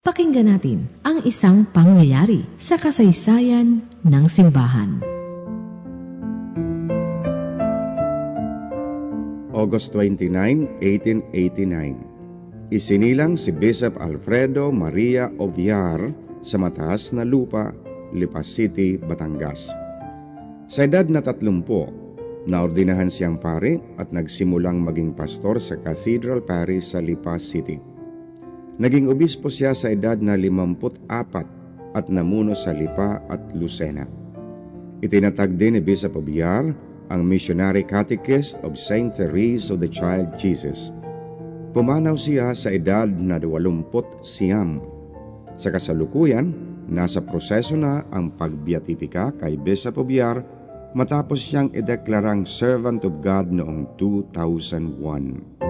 Pakinggan natin ang isang pangyayari sa kasaysayan ng simbahan. August 29, 1889 Isinilang si Bishop Alfredo Maria Oviar sa mataas na lupa, Lipas City, Batangas. Sa edad na tatlumpo, naordinahan siyang pare at nagsimulang maging pastor sa Cathedral Parish sa Lipas City. Naging obispo siya sa edad na 54 at namuno sa Lipa at Lucena. Itinatag din ni Bishop Obiar ang Missionary Catechist of St. Therese of the Child Jesus. Pumanaw siya sa edad na 20 siyam. Sa kasalukuyan, nasa proseso na ang pagbiatipika kay Bishop Obiar matapos siyang ideklarang Servant of God noong 2001.